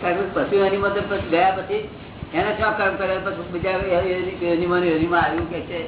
પશુ એની મદદ ગયા પછી એને શું કર્મ કર્યા પછી બીજા એની એનિમલ એનિમલ આવ્યું કે છે